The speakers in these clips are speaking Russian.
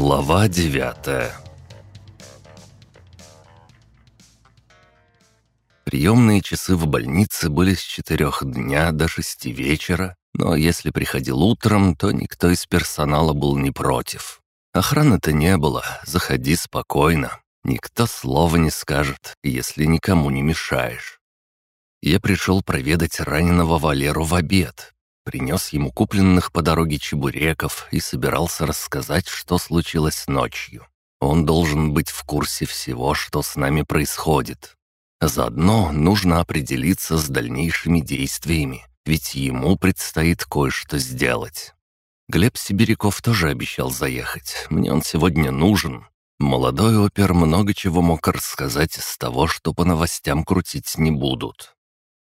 Глава девятая Приемные часы в больнице были с четырех дня до шести вечера, но если приходил утром, то никто из персонала был не против. Охраны-то не было, заходи спокойно. Никто слова не скажет, если никому не мешаешь. Я пришел проведать раненого Валеру в обед, принес ему купленных по дороге чебуреков и собирался рассказать, что случилось ночью. Он должен быть в курсе всего, что с нами происходит. Заодно нужно определиться с дальнейшими действиями, ведь ему предстоит кое-что сделать. Глеб Сибиряков тоже обещал заехать. Мне он сегодня нужен. Молодой опер много чего мог рассказать из того, что по новостям крутить не будут.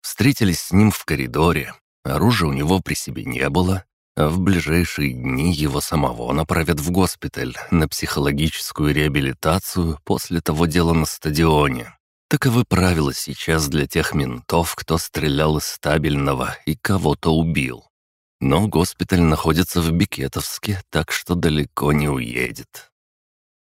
Встретились с ним в коридоре, Оружия у него при себе не было, а в ближайшие дни его самого направят в госпиталь на психологическую реабилитацию после того дела на стадионе. Таковы правила сейчас для тех ментов, кто стрелял из стабильного и кого-то убил. Но госпиталь находится в Бикетовске, так что далеко не уедет.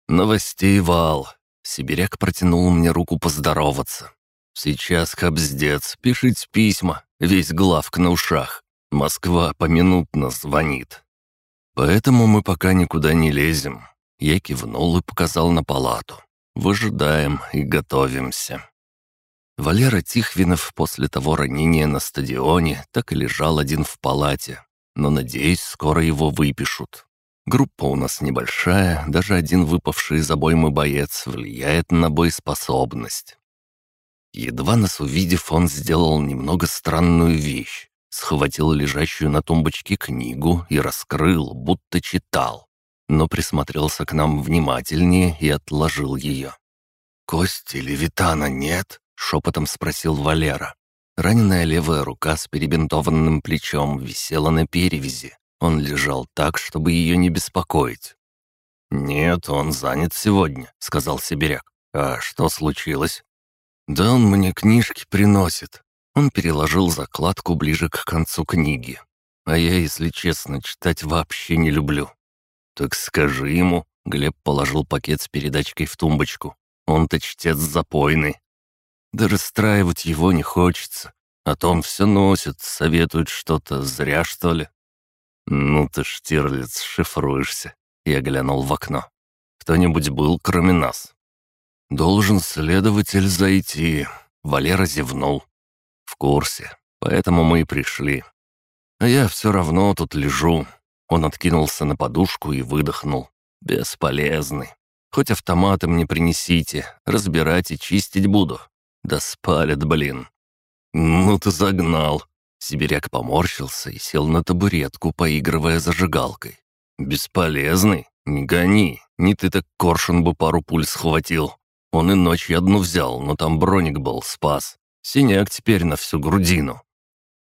Новостей вал. Сибиряк протянул мне руку поздороваться. Сейчас хабздец, пишите письма, весь главк на ушах. Москва поминутно звонит. Поэтому мы пока никуда не лезем. Я кивнул и показал на палату. Выжидаем и готовимся. Валера Тихвинов после того ранения на стадионе так и лежал один в палате, но, надеюсь, скоро его выпишут. Группа у нас небольшая, даже один выпавший из обоймы боец влияет на боеспособность. Едва нас увидев, он сделал немного странную вещь. Схватил лежащую на тумбочке книгу и раскрыл, будто читал. Но присмотрелся к нам внимательнее и отложил ее. «Кости Левитана нет?» — шепотом спросил Валера. Раненая левая рука с перебинтованным плечом висела на перевязи. Он лежал так, чтобы ее не беспокоить. «Нет, он занят сегодня», — сказал Сибиряк. «А что случилось?» «Да он мне книжки приносит». Он переложил закладку ближе к концу книги. А я, если честно, читать вообще не люблю. «Так скажи ему», — Глеб положил пакет с передачкой в тумбочку. «Он-то чтец запойный». Да расстраивать его не хочется. А то он все носит, советует что-то, зря что ли. «Ну ты, Штирлиц, шифруешься», — я глянул в окно. «Кто-нибудь был, кроме нас?» «Должен следователь зайти», — Валера зевнул. «В курсе, поэтому мы и пришли. А я все равно тут лежу». Он откинулся на подушку и выдохнул. «Бесполезный. Хоть автоматы мне принесите, разбирать и чистить буду. Да спалят, блин». «Ну ты загнал». Сибиряк поморщился и сел на табуретку, поигрывая зажигалкой. «Бесполезный? Не гони, не ты так коршун бы пару пуль схватил. Он и ночью одну взял, но там броник был, спас. Синяк теперь на всю грудину.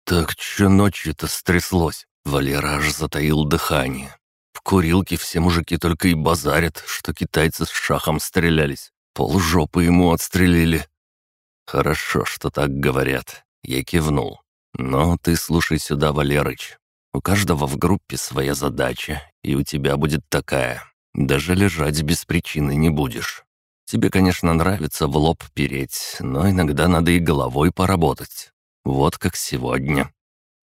Так что ночью-то стряслось? Валера аж затаил дыхание. В курилке все мужики только и базарят, что китайцы с шахом стрелялись. Полжопы ему отстрелили. Хорошо, что так говорят. Я кивнул. Но ты слушай сюда, Валерыч. У каждого в группе своя задача, и у тебя будет такая. Даже лежать без причины не будешь. Тебе, конечно, нравится в лоб переть, но иногда надо и головой поработать. Вот как сегодня.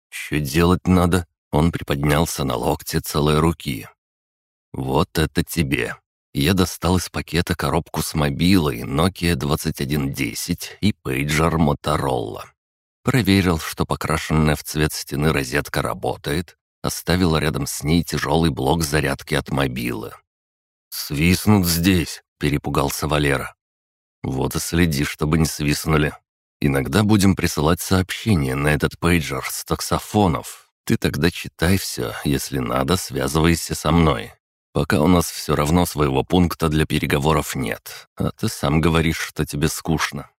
Что делать надо? Он приподнялся на локте целой руки. Вот это тебе. Я достал из пакета коробку с мобилой Nokia 2110 и пейджер Motorola. Проверил, что покрашенная в цвет стены розетка работает, оставил рядом с ней тяжелый блок зарядки от мобилы. «Свистнут здесь», — перепугался Валера. «Вот и следи, чтобы не свистнули. Иногда будем присылать сообщения на этот пейджер с таксофонов. Ты тогда читай все, если надо, связывайся со мной. Пока у нас все равно своего пункта для переговоров нет, а ты сам говоришь, что тебе скучно.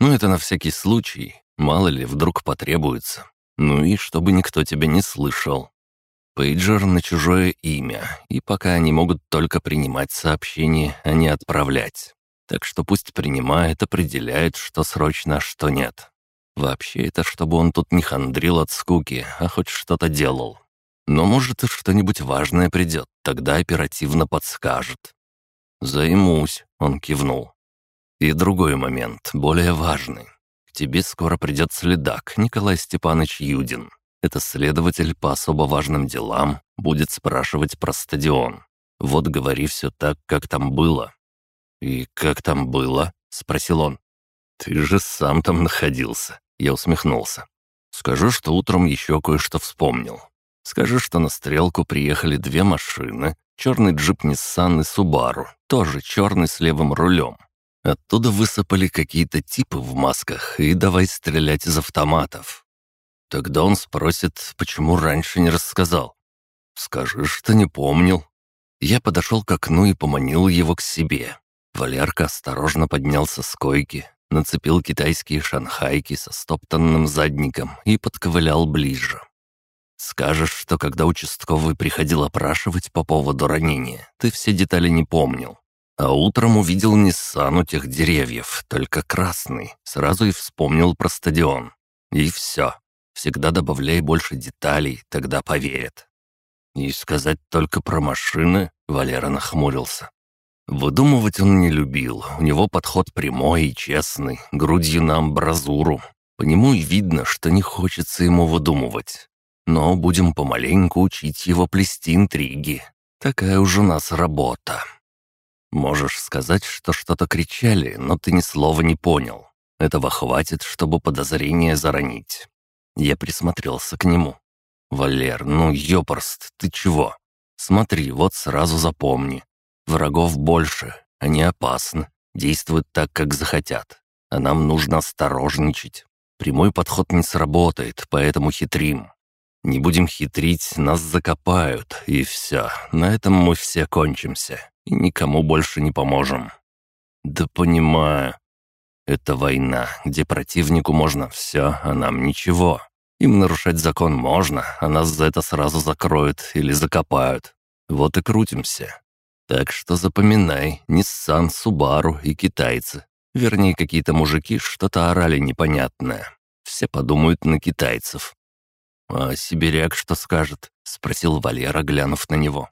Ну, это на всякий случай, мало ли, вдруг потребуется. Ну и чтобы никто тебя не слышал. Пейджер на чужое имя, и пока они могут только принимать сообщения, а не отправлять. Так что пусть принимает, определяет, что срочно, а что нет. Вообще это чтобы он тут не хандрил от скуки, а хоть что-то делал. Но может и что-нибудь важное придет, тогда оперативно подскажет». «Займусь», — он кивнул. «И другой момент, более важный. К тебе скоро придет следак Николай Степанович Юдин. Это следователь по особо важным делам, будет спрашивать про стадион. Вот говори все так, как там было». «И как там было?» — спросил он. «Ты же сам там находился», — я усмехнулся. «Скажу, что утром еще кое-что вспомнил. Скажи, что на стрелку приехали две машины, черный джип Nissan и Subaru, тоже черный с левым рулем. Оттуда высыпали какие-то типы в масках и давай стрелять из автоматов. Тогда он спросит, почему раньше не рассказал. Скажи, что не помнил. Я подошел к окну и поманил его к себе. Валерка осторожно поднялся с койки, нацепил китайские шанхайки со стоптанным задником и подковылял ближе. Скажешь, что когда участковый приходил опрашивать по поводу ранения, ты все детали не помнил. А утром увидел Ниссан у тех деревьев, только красный. Сразу и вспомнил про стадион. И все. Всегда добавляй больше деталей, тогда поверят. И сказать только про машины, Валера нахмурился. Выдумывать он не любил, у него подход прямой и честный, грудью на амбразуру. По нему и видно, что не хочется ему выдумывать но будем помаленьку учить его плести интриги. Такая уж у нас работа. Можешь сказать, что что-то кричали, но ты ни слова не понял. Этого хватит, чтобы подозрение заронить. Я присмотрелся к нему. «Валер, ну ёпрст, ты чего? Смотри, вот сразу запомни. Врагов больше, они опасны, действуют так, как захотят. А нам нужно осторожничать. Прямой подход не сработает, поэтому хитрим. Не будем хитрить, нас закопают, и все. На этом мы все кончимся, и никому больше не поможем. Да понимаю. Это война, где противнику можно все, а нам ничего. Им нарушать закон можно, а нас за это сразу закроют или закопают. Вот и крутимся. Так что запоминай, Ниссан, Субару и китайцы. Вернее, какие-то мужики что-то орали непонятное. Все подумают на китайцев. «А сибиряк что скажет?» — спросил Валера, глянув на него.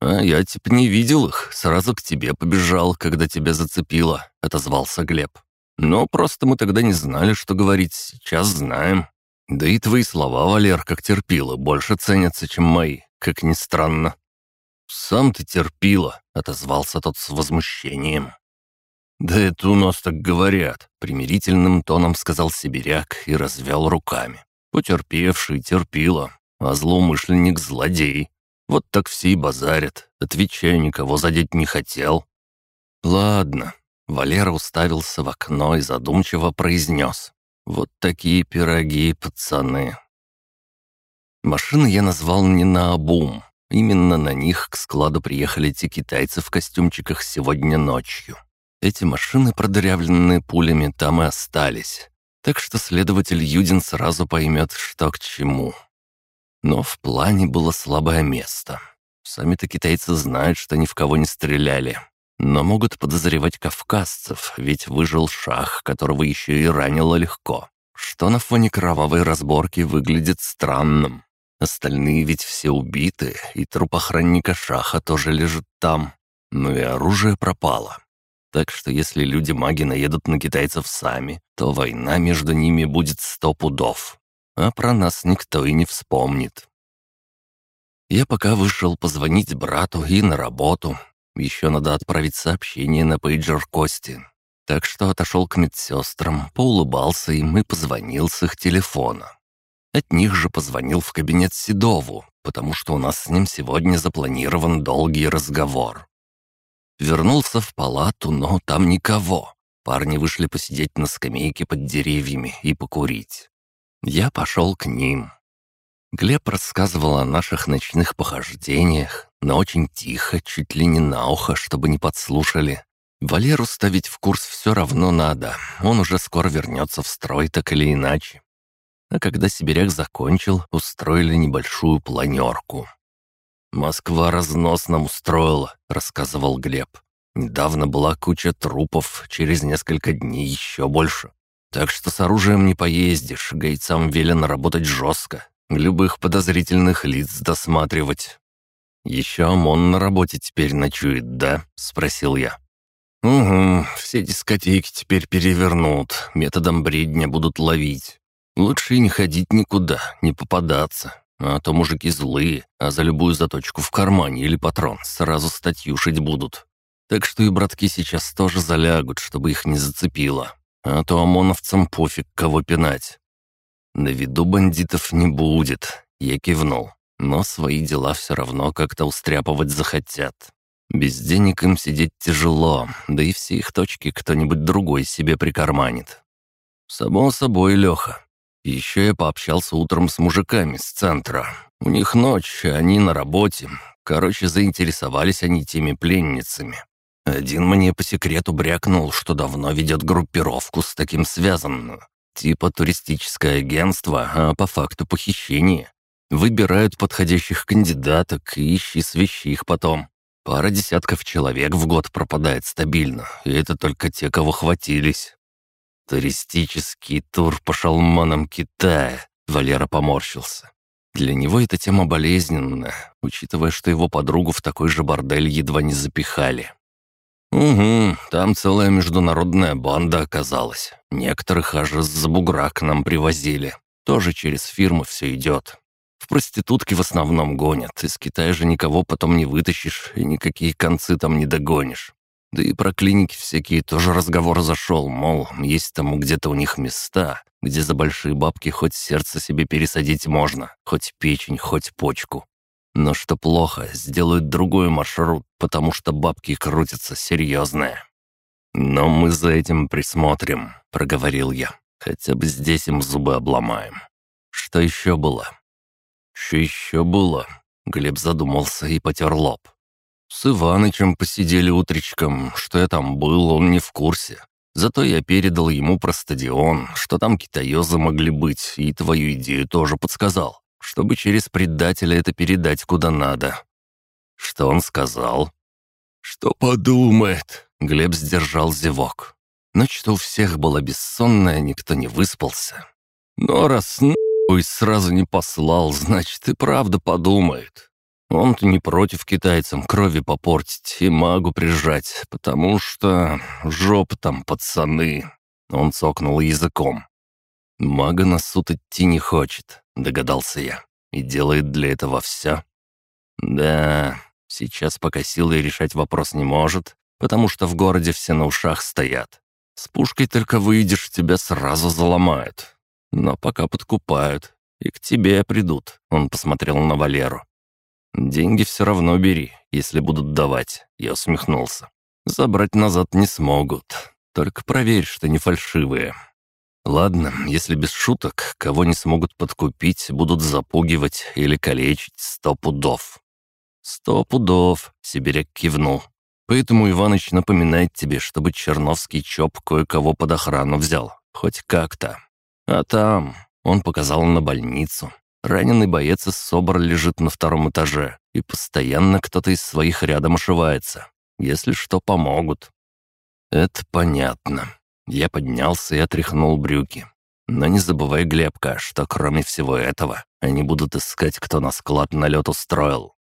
«А я типа не видел их, сразу к тебе побежал, когда тебя зацепило», — отозвался Глеб. «Но просто мы тогда не знали, что говорить, сейчас знаем. Да и твои слова, Валер, как терпила, больше ценятся, чем мои, как ни странно». «Сам ты терпила», — отозвался тот с возмущением. «Да это у нас так говорят», — примирительным тоном сказал сибиряк и развел руками. Потерпевший терпила, а злоумышленник — злодей. Вот так все и базарят. Отвечаю, никого задеть не хотел. Ладно. Валера уставился в окно и задумчиво произнес. Вот такие пироги, пацаны. Машины я назвал не на обум. Именно на них к складу приехали те китайцы в костюмчиках сегодня ночью. Эти машины, продырявленные пулями, там и остались так что следователь Юдин сразу поймет, что к чему. Но в плане было слабое место. Сами-то китайцы знают, что ни в кого не стреляли, но могут подозревать кавказцев, ведь выжил шах, которого еще и ранило легко, что на фоне кровавой разборки выглядит странным. Остальные ведь все убиты, и труп охранника шаха тоже лежит там. Ну и оружие пропало. Так что если люди-маги наедут на китайцев сами, то война между ними будет сто пудов. А про нас никто и не вспомнит. Я пока вышел позвонить брату и на работу. Еще надо отправить сообщение на пейджер Кости. Так что отошел к медсестрам, поулыбался им и позвонил с их телефона. От них же позвонил в кабинет Седову, потому что у нас с ним сегодня запланирован долгий разговор. Вернулся в палату, но там никого. Парни вышли посидеть на скамейке под деревьями и покурить. Я пошел к ним. Глеб рассказывал о наших ночных похождениях, но очень тихо, чуть ли не на ухо, чтобы не подслушали. Валеру ставить в курс все равно надо, он уже скоро вернется в строй так или иначе. А когда сибиряк закончил, устроили небольшую планерку. «Москва разнос нам устроила», — рассказывал Глеб. «Недавно была куча трупов, через несколько дней еще больше. Так что с оружием не поездишь, гайцам велено работать жестко, любых подозрительных лиц досматривать». «Еще ОМОН на работе теперь ночует, да?» — спросил я. «Угу, все дискотеки теперь перевернут, методом бредня будут ловить. Лучше и не ходить никуда, не попадаться. А то мужики злые, а за любую заточку в кармане или патрон сразу статью шить будут. Так что и братки сейчас тоже залягут, чтобы их не зацепило. А то ОМОНовцам пофиг, кого пинать. На виду бандитов не будет, я кивнул. Но свои дела все равно как-то устряпывать захотят. Без денег им сидеть тяжело, да и все их точки кто-нибудь другой себе прикарманит. Само собой, Леха. Еще я пообщался утром с мужиками с центра. У них ночь, а они на работе. Короче, заинтересовались они теми пленницами. Один мне по секрету брякнул, что давно ведет группировку с таким связанную. Типа туристическое агентство, а по факту похищение. Выбирают подходящих кандидаток и ищи свищи их потом. Пара десятков человек в год пропадает стабильно, и это только те, кого хватились. Туристический тур по шалманам Китая. Валера поморщился. Для него эта тема болезненная, учитывая, что его подругу в такой же бордель едва не запихали. «Угу, там целая международная банда оказалась. Некоторых аж из-за бугра к нам привозили. Тоже через фирмы все идет. В проститутки в основном гонят. Из Китая же никого потом не вытащишь и никакие концы там не догонишь. Да и про клиники всякие тоже разговор зашел, мол, есть там где-то у них места, где за большие бабки хоть сердце себе пересадить можно, хоть печень, хоть почку. Но что плохо, сделают другой маршрут, потому что бабки крутятся серьезные. «Но мы за этим присмотрим», — проговорил я. «Хотя бы здесь им зубы обломаем». «Что еще было?» «Что еще было?» Глеб задумался и потер лоб. «С Иванычем посидели утречком. Что я там был, он не в курсе. Зато я передал ему про стадион, что там китаёзы могли быть, и твою идею тоже подсказал, чтобы через предателя это передать куда надо». «Что он сказал?» «Что подумает?» — Глеб сдержал зевок. Ночь-то у всех была бессонная, никто не выспался. Но раз Ой, сразу не послал, значит, и правда подумает. Он-то не против китайцам крови попортить и магу прижать, потому что жоп там, пацаны. Он цокнул языком. Мага на суд идти не хочет, догадался я, и делает для этого все. Да, сейчас пока силой решать вопрос не может, потому что в городе все на ушах стоят. С пушкой только выйдешь, тебя сразу заломают. Но пока подкупают. И к тебе придут», — он посмотрел на Валеру. «Деньги все равно бери, если будут давать», — я усмехнулся. «Забрать назад не смогут. Только проверь, что не фальшивые». «Ладно, если без шуток, кого не смогут подкупить, будут запугивать или калечить сто пудов». «Сто пудов», — Сибиряк кивнул. «Поэтому Иваныч напоминает тебе, чтобы Черновский ЧОП кое-кого под охрану взял. Хоть как-то. А там, он показал на больницу. Раненый боец из СОБР лежит на втором этаже, и постоянно кто-то из своих рядом ошивается. Если что, помогут. Это понятно. Я поднялся и отряхнул брюки. Но не забывай, Глебка, что кроме всего этого, они будут искать, кто на склад налет устроил.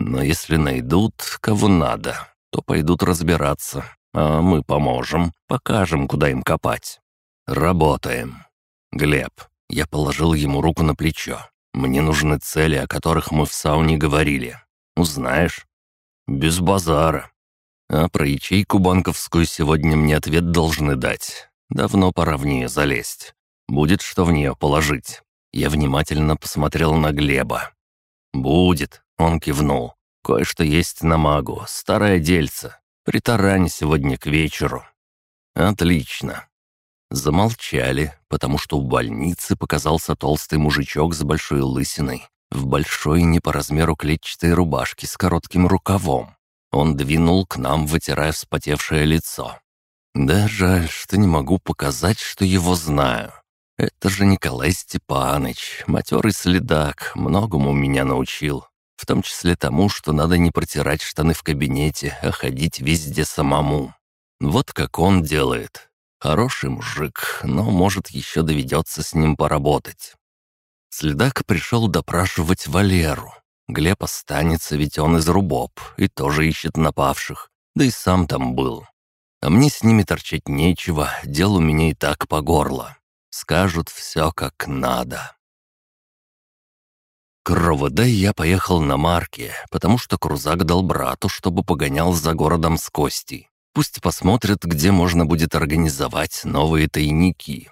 Но если найдут, кого надо, то пойдут разбираться, а мы поможем, покажем, куда им копать. Работаем. «Глеб». Я положил ему руку на плечо. «Мне нужны цели, о которых мы в сауне говорили. Узнаешь?» «Без базара». «А про ячейку банковскую сегодня мне ответ должны дать. Давно пора в нее залезть. Будет что в нее положить». Я внимательно посмотрел на Глеба. «Будет», — он кивнул. «Кое-что есть на магу, старое дельце. Притарань сегодня к вечеру». «Отлично. Замолчали, потому что в больнице показался толстый мужичок с большой лысиной, в большой не по размеру клетчатой рубашке с коротким рукавом. Он двинул к нам, вытирая вспотевшее лицо. Да жаль, что не могу показать, что его знаю. Это же Николай Степаныч, матерый следак, многому меня научил. В том числе тому, что надо не протирать штаны в кабинете, а ходить везде самому. Вот как он делает, Хороший мужик, но, может, еще доведется с ним поработать. Следак пришел допрашивать Валеру. Глеб останется, ведь он из Рубоб и тоже ищет напавших. Да и сам там был. А мне с ними торчать нечего, дел у меня и так по горло. Скажут все как надо. К РОВД я поехал на марке, потому что крузак дал брату, чтобы погонял за городом с Костей. Пусть посмотрят, где можно будет организовать новые тайники.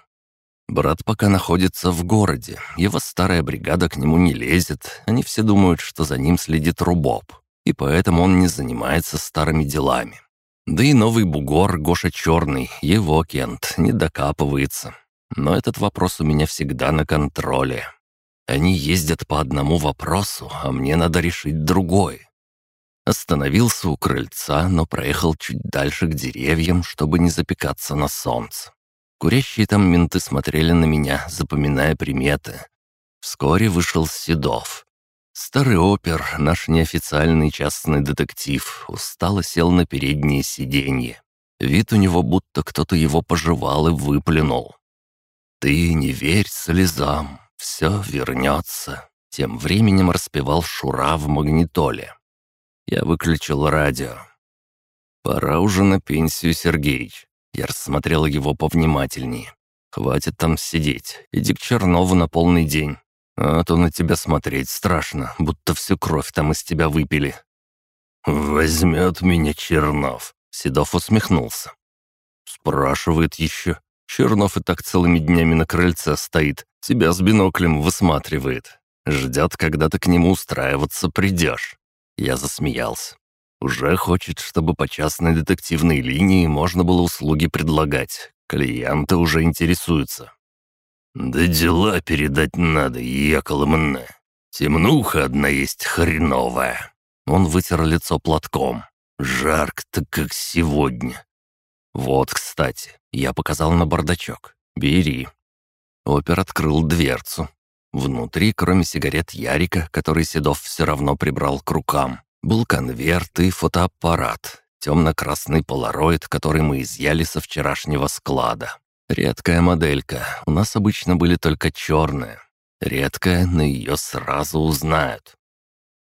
Брат пока находится в городе, его старая бригада к нему не лезет, они все думают, что за ним следит Рубоб, и поэтому он не занимается старыми делами. Да и новый бугор Гоша Черный, его Кент, не докапывается. Но этот вопрос у меня всегда на контроле. Они ездят по одному вопросу, а мне надо решить другой. Остановился у крыльца, но проехал чуть дальше к деревьям, чтобы не запекаться на солнце. Курящие там менты смотрели на меня, запоминая приметы. Вскоре вышел Седов. Старый опер, наш неофициальный частный детектив, устало сел на переднее сиденье. Вид у него будто кто-то его пожевал и выплюнул. «Ты не верь слезам, все вернется», — тем временем распевал Шура в магнитоле. Я выключил радио. «Пора уже на пенсию, Сергеич». Я рассмотрел его повнимательнее. «Хватит там сидеть. Иди к Чернову на полный день. А то на тебя смотреть страшно, будто всю кровь там из тебя выпили». «Возьмет меня Чернов», — Седов усмехнулся. «Спрашивает еще. Чернов и так целыми днями на крыльце стоит, тебя с биноклем высматривает. Ждет, когда ты к нему устраиваться придешь». Я засмеялся. Уже хочет, чтобы по частной детективной линии можно было услуги предлагать. Клиенты уже интересуются. «Да дела передать надо, яколомна. Темнуха одна есть хреновая». Он вытер лицо платком. «Жарко-то, как сегодня. «Вот, кстати, я показал на бардачок. Бери». Опер открыл дверцу. Внутри, кроме сигарет Ярика, который Седов все равно прибрал к рукам, был конверт и фотоаппарат, темно-красный полароид, который мы изъяли со вчерашнего склада. Редкая моделька, у нас обычно были только черные. Редкая, но ее сразу узнают.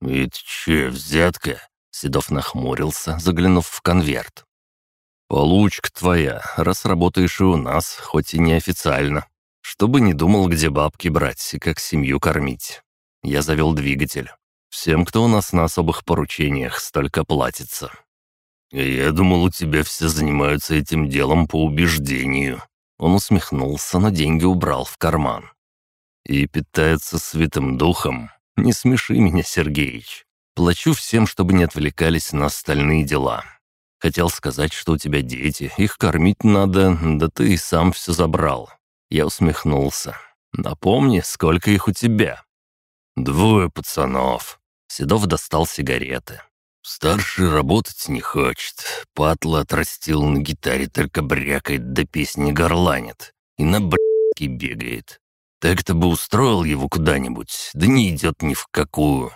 «Это че, взятка?» Седов нахмурился, заглянув в конверт. «Получка твоя, раз работаешь и у нас, хоть и неофициально. Чтобы не думал, где бабки брать и как семью кормить. Я завел двигатель. Всем, кто у нас на особых поручениях, столько платится». «Я думал, у тебя все занимаются этим делом по убеждению». Он усмехнулся, но деньги убрал в карман. «И питается святым духом. Не смеши меня, Сергеич. Плачу всем, чтобы не отвлекались на остальные дела. Хотел сказать, что у тебя дети, их кормить надо, да ты и сам все забрал». Я усмехнулся. «Напомни, сколько их у тебя?» «Двое пацанов». Седов достал сигареты. «Старший работать не хочет. Патла отрастил на гитаре, только брякает, да песни горланит. И на б***ке бегает. Так-то бы устроил его куда-нибудь, да не идет ни в какую.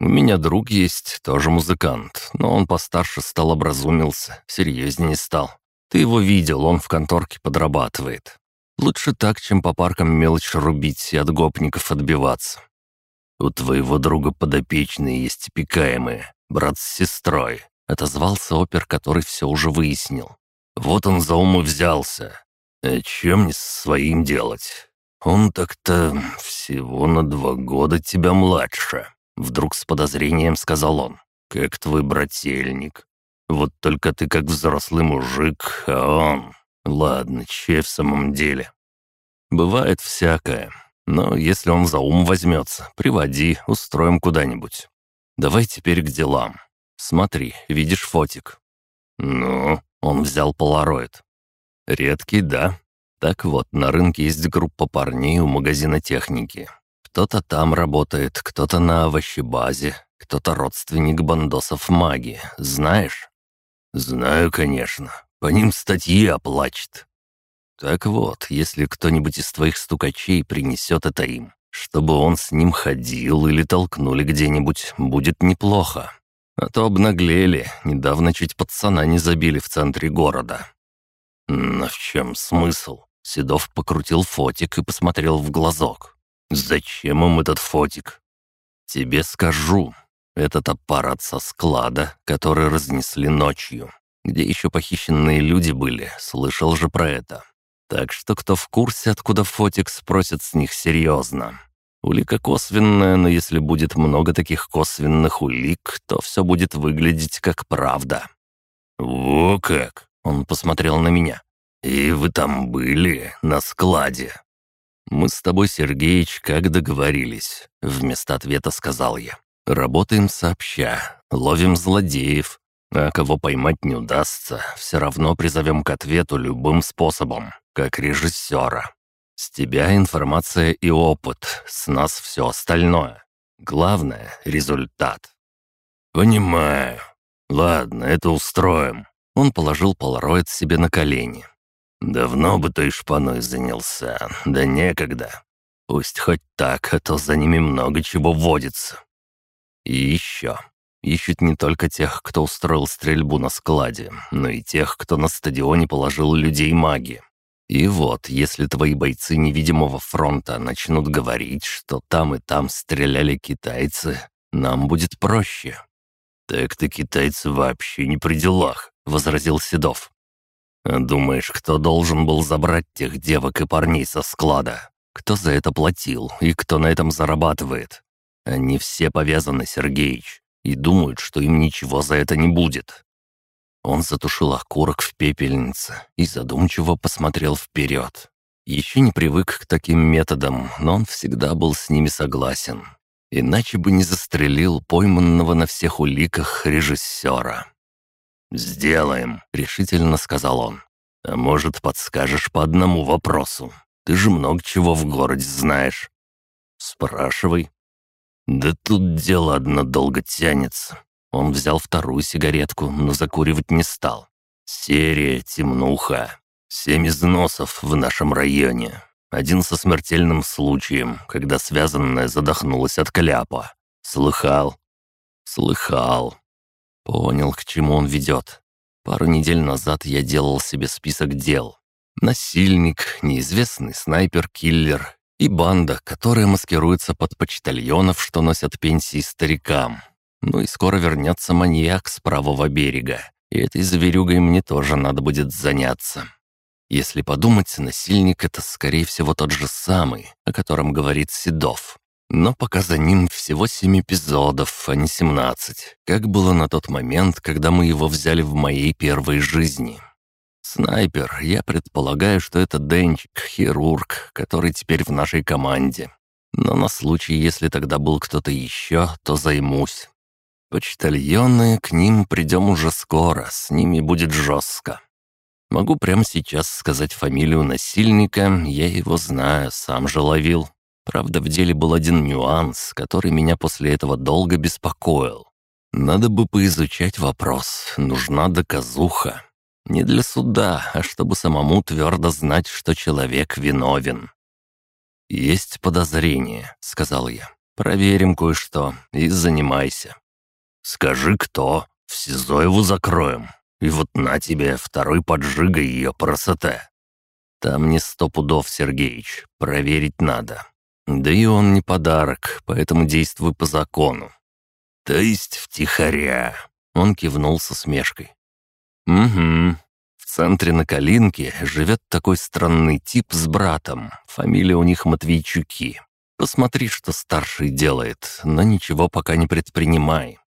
У меня друг есть, тоже музыкант, но он постарше стал образумился, серьезнее стал. Ты его видел, он в конторке подрабатывает. Лучше так, чем по паркам мелочь рубить и от гопников отбиваться. У твоего друга подопечные есть опекаемые, брат с сестрой», — отозвался опер, который все уже выяснил. «Вот он за ум и взялся. А чем мне с своим делать? Он так-то всего на два года тебя младше». Вдруг с подозрением сказал он. «Как твой брательник. Вот только ты как взрослый мужик, а он... Ладно, че в самом деле?» «Бывает всякое. Но если он за ум возьмется, приводи, устроим куда-нибудь. Давай теперь к делам. Смотри, видишь фотик?» «Ну?» — он взял полароид. «Редкий, да. Так вот, на рынке есть группа парней у магазина техники. Кто-то там работает, кто-то на овощебазе, кто-то родственник бандосов маги, знаешь?» «Знаю, конечно. По ним статьи оплачет». «Так вот, если кто-нибудь из твоих стукачей принесет это им, чтобы он с ним ходил или толкнули где-нибудь, будет неплохо. А то обнаглели, недавно чуть пацана не забили в центре города». «Но в чем смысл?» Седов покрутил фотик и посмотрел в глазок. «Зачем им этот фотик?» Тебе скажу, этот аппарат со склада, который разнесли ночью. Где еще похищенные люди были, слышал же про это. Так что кто в курсе, откуда Фотик спросит с них серьезно. Улика косвенная, но если будет много таких косвенных улик, то все будет выглядеть как правда. «Во как!» — он посмотрел на меня. «И вы там были, на складе?» «Мы с тобой, Сергеич, как договорились», — вместо ответа сказал я. «Работаем сообща, ловим злодеев, а кого поймать не удастся, все равно призовем к ответу любым способом, как режиссера. С тебя информация и опыт, с нас все остальное. Главное — результат». «Понимаю. Ладно, это устроим». Он положил полароид себе на колени. «Давно бы той шпаной занялся, да некогда. Пусть хоть так, а то за ними много чего водится». И еще. Ищут не только тех, кто устроил стрельбу на складе, но и тех, кто на стадионе положил людей маги. И вот, если твои бойцы невидимого фронта начнут говорить, что там и там стреляли китайцы, нам будет проще». «Так-то китайцы вообще не при делах», — возразил Седов. «А думаешь, кто должен был забрать тех девок и парней со склада? Кто за это платил и кто на этом зарабатывает? Они все повязаны, Сергеич, и думают, что им ничего за это не будет. Он затушил окурок в пепельнице и задумчиво посмотрел вперед. Еще не привык к таким методам, но он всегда был с ними согласен. Иначе бы не застрелил пойманного на всех уликах режиссера. «Сделаем», — решительно сказал он. «А может, подскажешь по одному вопросу? Ты же много чего в городе знаешь». «Спрашивай». «Да тут дело одно долго тянется. Он взял вторую сигаретку, но закуривать не стал. «Серия, темнуха. Семь износов в нашем районе. Один со смертельным случаем, когда связанная задохнулась от кляпа. Слыхал?» «Слыхал». Понял, к чему он ведет. Пару недель назад я делал себе список дел. Насильник, неизвестный снайпер-киллер и банда, которая маскируется под почтальонов, что носят пенсии старикам. Ну и скоро вернется маньяк с правого берега, и этой зверюгой мне тоже надо будет заняться. Если подумать, насильник — это, скорее всего, тот же самый, о котором говорит Седов. Но пока за ним всего семь эпизодов, а не семнадцать, как было на тот момент, когда мы его взяли в моей первой жизни. Снайпер, я предполагаю, что это Денчик, хирург, который теперь в нашей команде. Но на случай, если тогда был кто-то еще, то займусь. Почтальоны, к ним придем уже скоро, с ними будет жестко. Могу прямо сейчас сказать фамилию насильника, я его знаю, сам же ловил. Правда, в деле был один нюанс, который меня после этого долго беспокоил. Надо бы поизучать вопрос, нужна доказуха. Не для суда, а чтобы самому твердо знать, что человек виновен. «Есть подозрение», — сказал я. «Проверим кое-что и занимайся». «Скажи, кто? В СИЗО его закроем. И вот на тебе второй поджига ее красота». «Там не сто пудов, Сергеич. Проверить надо. Да и он не подарок, поэтому действуй по закону». «То есть втихаря?» Он кивнул со смешкой. «Угу. В центре на Калинке живет такой странный тип с братом. Фамилия у них Матвейчуки. Посмотри, что старший делает, но ничего пока не предпринимай.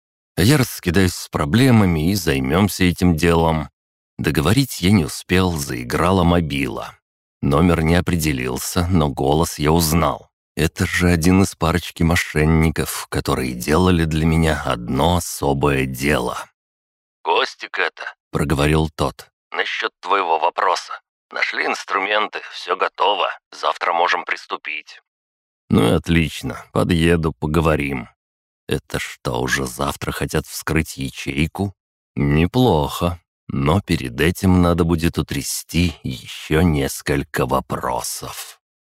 Я раскидаюсь с проблемами и займемся этим делом. Договорить я не успел, заиграла мобила. Номер не определился, но голос я узнал. Это же один из парочки мошенников, которые делали для меня одно особое дело. «Костик это», — проговорил тот. «Насчет твоего вопроса. Нашли инструменты, все готово. Завтра можем приступить». «Ну и отлично. Подъеду, поговорим». Это что, уже завтра хотят вскрыть ячейку? Неплохо. Но перед этим надо будет утрясти еще несколько вопросов.